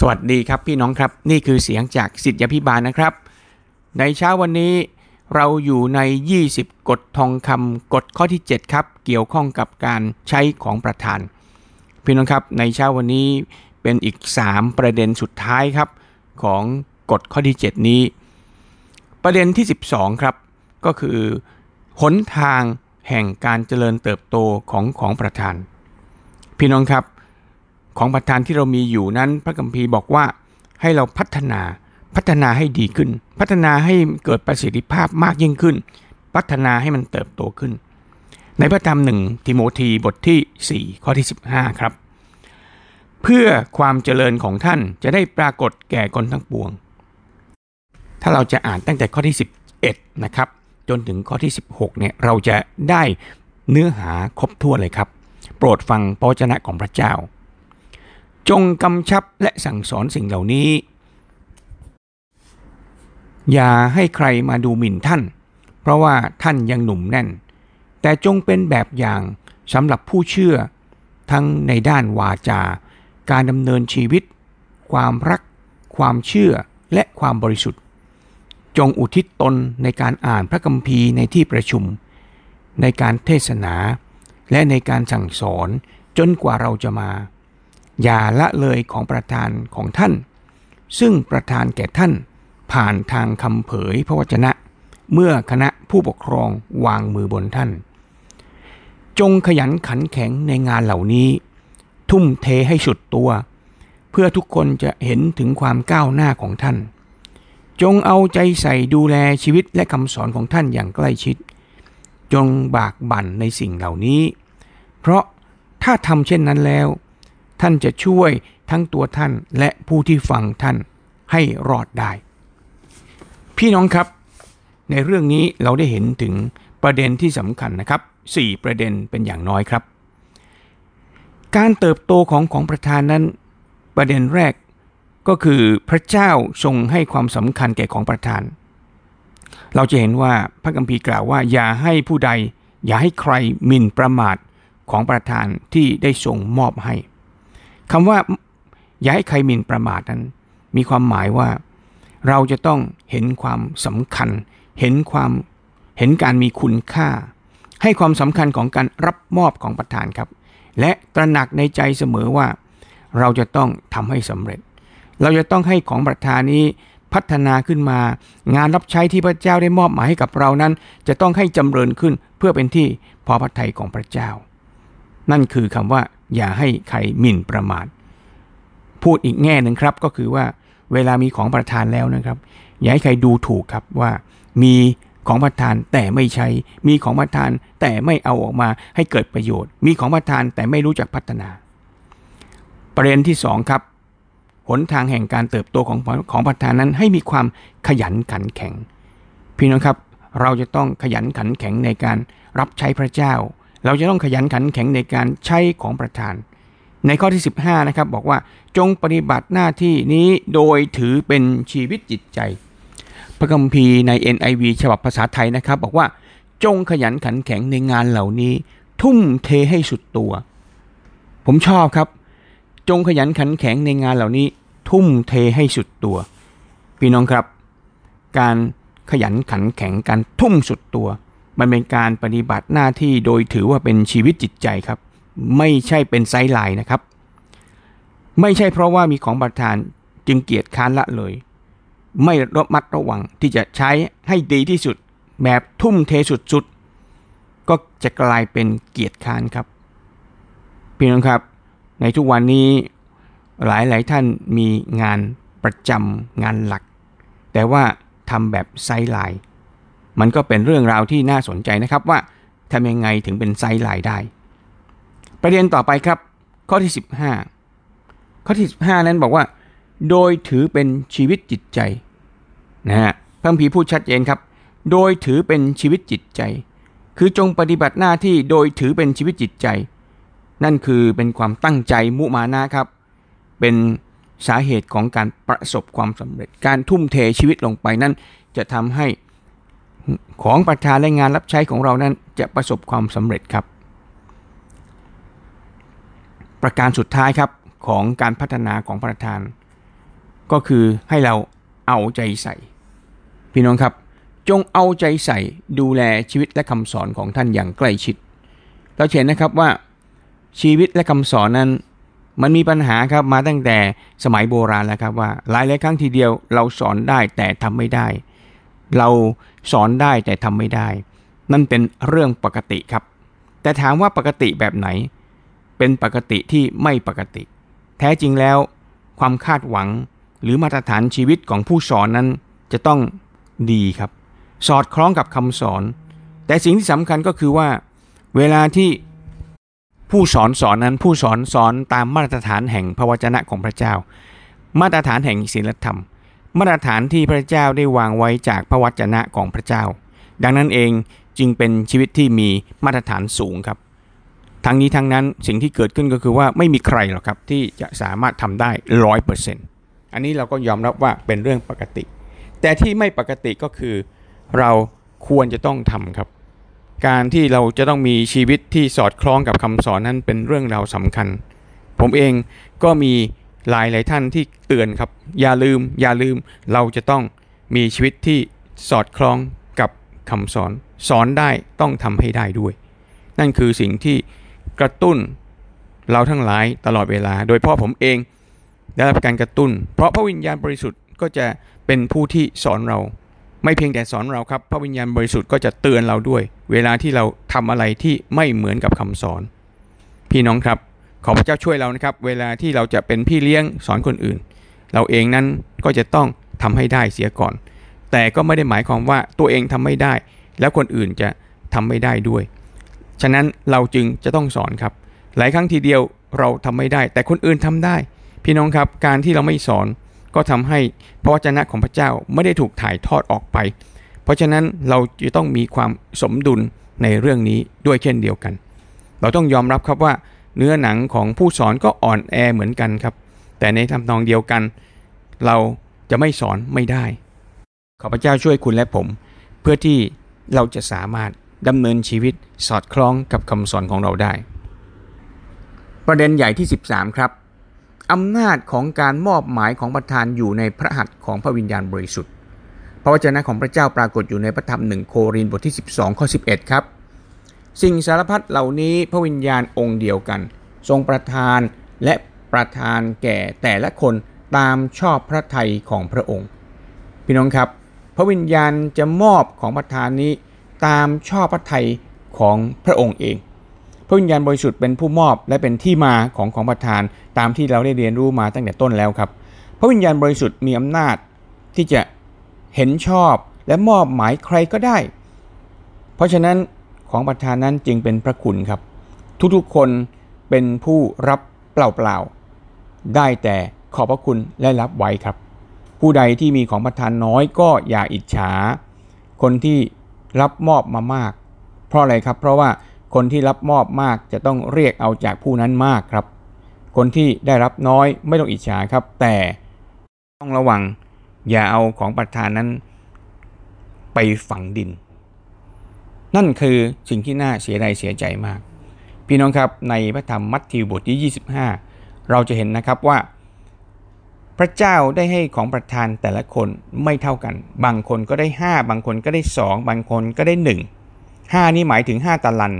สวัสดีครับพี่น้องครับ นี่คือเสียงจากสิทธิพิบาลนะครับ ในเช้าวันนี้เราอยู่ใน 20 กฎทองคำกฎข้อที่ 7 ครับ เกี่ยวข้องกับการใช้ของประธาน พี่น้องครับในเช้าวันนี้เป็นอีก 3 ประเด็นสุดท้ายครับ ของกฎข้อที่ 7 นี้ ประเด็นที่ 12 ครับ ก็คือหนทางแห่งการเจริญเติบโตของของประธาน พี่น้องครับ ของประธานที่เรามีอยู่นั้น พระคัมภีร์บอกว่าให้เราพัฒนาพัฒนาให้ดีขึ้น พัฒนาให้เกิดประสิทธิภาพมากยิ่งขึ้น พัฒนาให้มันเติบโตขึ้น ในพระธรรมหนึ่งทิโมธีบทที่ 4 ข้อที่ 15 ครับ เพื่อความเจริญของท่านจะได้ปรากฏแก่คนทั้งปวง ถ้าเราจะอ่านตั้งแต่ข้อที่ 11 นะครับ จนถึงข้อที่ 16 เนี่ยเราจะได้เนื้อหาครบถ้วนเลยครับ โปรดฟังพระวจนะของพระเจ้า จงกำชับและสั่งสอนสิ่งเหล่านี้ อย่าให้ใครมาดูหมิ่นท่าน เพราะว่าท่านยังหนุ่มแน่น แต่จงเป็นแบบอย่างสำหรับผู้เชื่อ ทั้งในด้านวาจา การดำเนินชีวิต ความรัก ความเชื่อและความบริสุทธิ์ จงอุทิศตนในการอ่านพระคัมภีร์ในที่ประชุม ในการเทศนา และในการสั่งสอนจนกว่าเราจะมา อย่าละเลยของประธานของท่าน ซึ่งประธานแก่ท่านผ่านทางคำเผยพระวจนะ เมื่อคณะผู้ปกครองวางมือบนท่าน จงขยันขันแข็งในงานเหล่านี้ ทุ่มเทให้สุดตัว เพื่อทุกคนจะเห็นถึงความก้าวหน้าของท่าน จงเอาใจใส่ดูแลชีวิตและคำสอนของท่านอย่างใกล้ชิด จงบากบั่นในสิ่งเหล่านี้ เพราะถ้าทำเช่นนั้นแล้ว ท่านจะช่วยทั้งตัวท่านและผู้ที่ฟังท่านให้รอดได้ พี่น้องครับ ในเรื่องนี้เราได้เห็นถึงประเด็นที่สำคัญนะครับ 4 ประเด็นเป็นอย่างน้อยครับ การเติบโตของของประธานนั้น ประเด็นแรกก็คือพระเจ้าทรงให้ความสำคัญแก่ของประธาน เราจะเห็นว่าพระคัมภีร์กล่าวว่า อย่าให้ผู้ใด อย่าให้ใครหมิ่นประมาทของประธานที่ได้ทรงมอบให้ คำว่าอย่าให้ใครหมิ่นประมาทนั้น มีความหมายว่า เราจะต้องเห็นความสำคัญ เห็นความเห็นการมีคุณค่า ให้ความสำคัญของการรับมอบของประธานครับ และตระหนักในใจเสมอว่า เราจะต้องทำให้สำเร็จ เราจะต้องให้ของประธานนี้พัฒนาขึ้นมา งานรับใช้ที่พระเจ้าได้มอบหมายให้กับเรานั้น จะต้องให้จำเริญขึ้นเพื่อเป็นที่พอพระทัยของพระเจ้า นั่นคือคำว่า อย่าให้ใครหมิ่นประมาท พูดอีกแง่หนึ่งครับก็คือว่าเวลามีของประทานแล้วนะครับ อย่าให้ใครดูถูกครับว่ามีของประทานแต่ไม่ใช้ มีของประทานแต่ไม่เอาออกมาให้เกิดประโยชน์ มีของประทานแต่ไม่รู้จักพัฒนา ประเด็นที่2ครับหนทางแห่งการเติบโตของของประทานนั้นให้มีความขยันขันแข็ง พี่น้องครับ เราจะต้องขยันขันแข็งในการรับใช้พระเจ้า เราจะต้องขยันขันแข็งในการใช้ของประธาน ในข้อที่ 15นะครับบอกว่าจงปฏิบัติหน้าที่นี้โดยถือเป็นชีวิตจิตใจ พระคัมภีร์ใน NIV ฉบับภาษาไทยนะครับ บอกว่าจงขยันขันแข็งในงานเหล่านี้ ทุ่มเทให้สุดตัว ผมชอบครับ จงขยันขันแข็งในงานเหล่านี้ ทุ่มเทให้สุดตัว พี่น้องครับ การขยันขันแข็งการทุ่มสุดตัว มันเป็นการปฏิบัติหน้าที่โดยถือว่าเป็นชีวิตจิตใจครับ ไม่ใช่เป็นไซไลน์นะครับ ไม่ใช่เพราะว่ามีของประทานจึงเกียรติค้านละเลย ไม่ระมัดระวังที่จะใช้ให้ดีที่สุด แบบทุ่มเทสุดๆ ก็จะกลายเป็นเกียรติค้านครับพี่น้องครับ ในทุกวันนี้หลายหลายท่านมีงานประจำงานหลัก แต่ว่าทำแบบไซไลน์ มันก็เป็นเรื่องราวที่น่าสนใจนะครับว่าทำยังไงถึงเป็นไซไลน์ได้ ประเด็นต่อไปครับ ข้อที่ 15 ข้อที่ 15 นั้นบอกว่า โดยถือเป็นชีวิตจิตใจนะฮะพระพีพูดชัดเจนครับ โดยถือเป็นชีวิตจิตใจ คือจงปฏิบัติหน้าที่โดยถือเป็นชีวิตจิตใจ นั่นคือเป็นความตั้งใจมุมานะครับ เป็นสาเหตุของการประสบความสำเร็จ การทุ่มเทชีวิตลงไปนั้นจะทำให้ ของประธานและงานรับใช้ของเรานั้นจะประสบความสำเร็จครับ ประการสุดท้ายครับของการพัฒนาของประธาน ก็คือให้เราเอาใจใส่ พี่น้องครับจงเอาใจใส่ดูแลชีวิตและคำสอนของท่านอย่างใกล้ชิดเราเห็นนะครับว่าชีวิตและคำสอนนั้น มันมีปัญหาครับมาตั้งแต่สมัยโบราณแล้วครับว่าหลายหลายครั้งทีเดียวเราสอนได้แต่ทำไม่ได้ เราสอนได้แต่ทำไม่ได้ นั่นเป็นเรื่องปกติครับ แต่ถามว่าปกติแบบไหน เป็นปกติที่ไม่ปกติ แท้จริงแล้ว ความคาดหวังหรือมาตรฐานชีวิตของผู้สอนนั้นจะต้องดีครับ สอดคล้องกับคำสอน แต่สิ่งที่สำคัญก็คือว่า เวลาที่ผู้สอนสอนนั้นผู้สอนสอนตามมาตรฐานแห่งพระวจนะของพระเจ้า มาตรฐานแห่งศีลธรรม มาตรฐานที่พระเจ้าได้วางไว้จากพระวจนะของพระเจ้า ดังนั้นเองจึงเป็นชีวิตที่มีมาตรฐานสูงครับ ทั้งนี้ทั้งนั้นสิ่งที่เกิดขึ้นก็คือว่าไม่มีใครหรอกครับที่จะสามารถทำได้ร้อยเปอร์เซ็นต์อันนี้เราก็ยอมรับว่าเป็นเรื่องปกติ แต่ที่ไม่ปกติก็คือเราควรจะต้องทำครับ การที่เราจะต้องมีชีวิตที่สอดคล้องกับคำสอนนั้นเป็นเรื่องราวสำคัญ ผมเองก็มี หลายหลายท่านที่เตือนครับ อย่าลืม อย่าลืม เราจะต้องมีชีวิตที่สอดคล้องกับคำสอน สอนได้ต้องทำให้ได้ด้วย นั่นคือสิ่งที่กระตุ้นเราทั้งหลายตลอดเวลา โดยพ่อผมเองได้รับการกระตุ้น เพราะพระวิญญาณบริสุทธิ์ก็จะเป็นผู้ที่สอนเรา ไม่เพียงแต่สอนเราครับ พระวิญญาณบริสุทธิ์ก็จะเตือนเราด้วย เวลาที่เราทำอะไรที่ไม่เหมือนกับคำสอน พี่น้องครับ ขอพระเจ้าช่วยเรานะครับ เวลาที่เราจะเป็นพี่เลี้ยงสอนคนอื่น เราเองนั้นก็จะต้องทำให้ได้เสียก่อน แต่ก็ไม่ได้หมายความว่าตัวเองทำไม่ได้ แล้วคนอื่นจะทำไม่ได้ด้วย ฉะนั้นเราจึงจะต้องสอนครับ หลายครั้งทีเดียวเราทำไม่ได้ แต่คนอื่นทำได้ พี่น้องครับการที่เราไม่สอนก็ทำให้พระวจนะของพระเจ้าไม่ได้ถูกถ่ายทอดออกไป เพราะฉะนั้นเราจะต้องมีความสมดุลในเรื่องนี้ด้วยเช่นเดียวกัน เราต้องยอมรับครับว่า เนื้อหนังของผู้สอนก็อ่อนแอเหมือนกันครับ แต่ในทำนองเดียวกัน เราจะไม่สอนไม่ได้ ขอพระเจ้าช่วยคุณและผม เพื่อที่เราจะสามารถดำเนินชีวิตสอดคล้องกับคำสอนของเราได้ ประเด็นใหญ่ที่ 13 ครับอำนาจของการมอบหมายของประธานอยู่ในพระหัตถ์ของพระวิญญาณบริสุทธิ์ พระวจนะของพระเจ้าปรากฏอยู่ในพระธรรมหนึ่งโครินบทที่ 12 ข้อ 11 ครับ สิ่งสารพัดเหล่านี้พระวิญญาณองค์เดียวกัน ทรงประทานและประทานแก่แต่ละคนตามชอบพระทัยของพระองค์ พี่น้องครับ พระวิญญาณจะมอบของประธานนี้ตามชอบพระทัยของพระองค์เอง พระวิญญาณบริสุทธิ์เป็นผู้มอบและเป็นที่มาของของประทานตามที่เราได้เรียนรู้มาตั้งแต่ต้นแล้วครับ พระวิญญาณบริสุทธิ์มีอำนาจที่จะเห็นชอบและมอบหมายใครก็ได้ เพราะฉะนั้น ของประทานนั้นจึงเป็นพระคุณครับ ทุกๆคนเป็นผู้รับเปล่าๆได้แต่ขอบพระคุณและรับไว้ครับ ผู้ใดที่มีของประทานน้อยก็อย่าอิจฉา คนที่รับมอบมามาก เพราะอะไรครับ เพราะว่าคนที่รับมอบมากจะต้องเรียกเอาจากผู้นั้นมากครับ คนที่ได้รับน้อยไม่ต้องอิจฉาครับ แต่ต้องระวังอย่าเอาของประธานนั้นไปฝังดิน นั่นคือสิ่งที่น่าเสียดายเสียใจมาก พี่น้องครับในพระธรรมมัทธิวบทที่ 25 เราจะเห็นนะครับว่า พระเจ้าได้ให้ของประทานแต่ละคนไม่เท่ากัน บางคนก็ได้ 5 บางคนก็ได้ 2 บางคนก็ได้ 1 5 นี่หมายถึง 5ตาลัน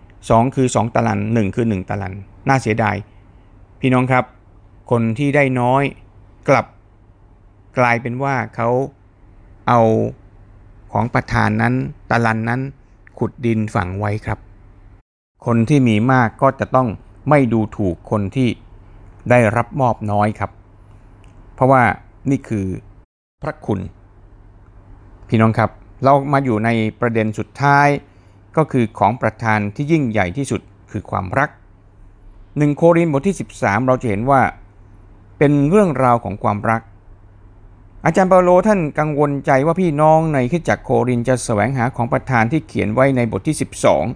2 คือ 2ตาลัน 1 คือ 1ตาลัน น่าเสียดาย พี่น้องครับ คนที่ได้น้อยกลับกลายเป็นว่าเขาเอาของประธานนั้นตาลันนั้น ขุดดินฝังไว้ครับ คนที่มีมากก็จะต้องไม่ดูถูกคนที่ได้รับมอบน้อยครับ เพราะว่านี่คือพระคุณ พี่น้องครับ เรามาอยู่ในประเด็นสุดท้ายก็คือของประธานที่ยิ่งใหญ่ที่สุดคือความรักหนึ่งโครินธ์บทที่ 13 เราจะเห็นว่า เป็นเรื่องราวของความรัก อาจารย์เปาโลท่านกังวลใจว่าพี่น้องในคิดจักโครินจะแสวงหาของประธานที่เขียนไว้ในบทที่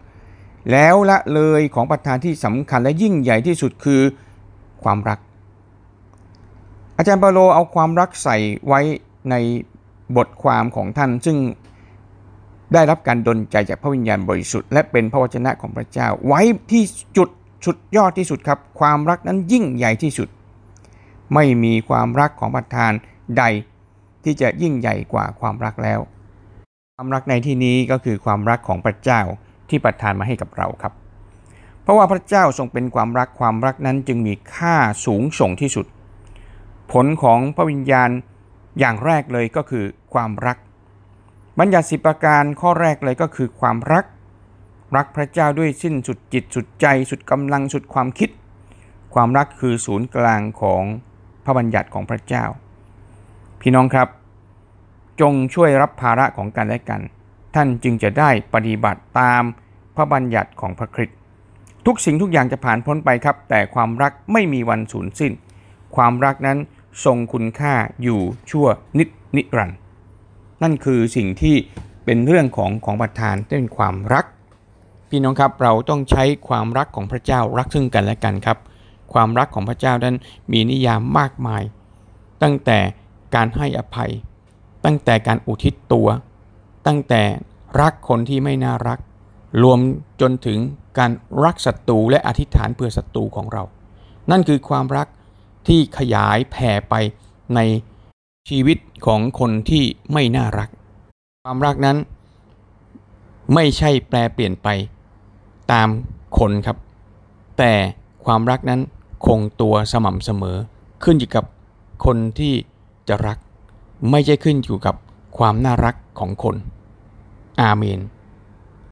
12 แล้วละเลยของประธานที่สำคัญและยิ่งใหญ่ที่สุดคือความรัก อาจารย์เปาโลเอาความรักใส่ไว้ในบทความของท่าน ซึ่งได้รับการดลใจจากพระวิญญาณบริสุทธิ์ และเป็นพระวจนะของพระเจ้า ไว้ที่จุดสุดยอดที่สุดครับ ความรักนั้นยิ่งใหญ่ที่สุด ไม่มีความรักของประธานใด ที่จะยิ่งใหญ่กว่าความรักแล้ว ความรักในที่นี้ก็คือความรักของพระเจ้าที่ประทานมาให้กับเราครับ เพราะว่าพระเจ้าทรงเป็นความรักความรักนั้นจึงมีค่าสูงส่งที่สุด ผลของพระวิญญาณอย่างแรกเลยก็คือความรัก บัญญัติสิบประการข้อแรกเลยก็คือความรัก รักพระเจ้าด้วยสิ้นสุดจิตสุดใจ สุดกำลังสุดความคิด ความรักคือศูนย์กลางของพระบัญญัติของพระเจ้า พี่น้องครับ จงช่วยรับภาระของกันและกัน ท่านจึงจะได้ปฏิบัติตามพระบัญญัติของพระคริสต์ทุกสิ่งทุกอย่างจะผ่านพ้นไปครับ แต่ความรักไม่มีวันสูญสิ้น ความรักนั้นทรงคุณค่าอยู่ชั่วนิดนิรันดร์นั่นคือสิ่งที่เป็นเรื่องของของประธานเป็นความรัก พี่น้องครับเราต้องใช้ความรักของพระเจ้ารักซึ่งกันและกันครับ ความรักของพระเจ้านั้นมีนิยามมากมาย ตั้งแต่ การให้อภัย ตั้งแต่การอุทิศตัว ตั้งแต่รักคนที่ไม่น่ารัก รวมจนถึงการรักศัตรูและอธิษฐานเพื่อศัตรูของเรา นั่นคือความรักที่ขยายแผ่ไปในชีวิตของคนที่ไม่น่ารัก ความรักนั้น ไม่ใช่แปลเปลี่ยนไปตามคนครับ แต่ความรักนั้นคงตัวสม่ำเสมอ ขึ้นอยู่กับคนที่ จะรัก ไม่ใช่ขึ้นอยู่กับความน่ารักของคน อาเมน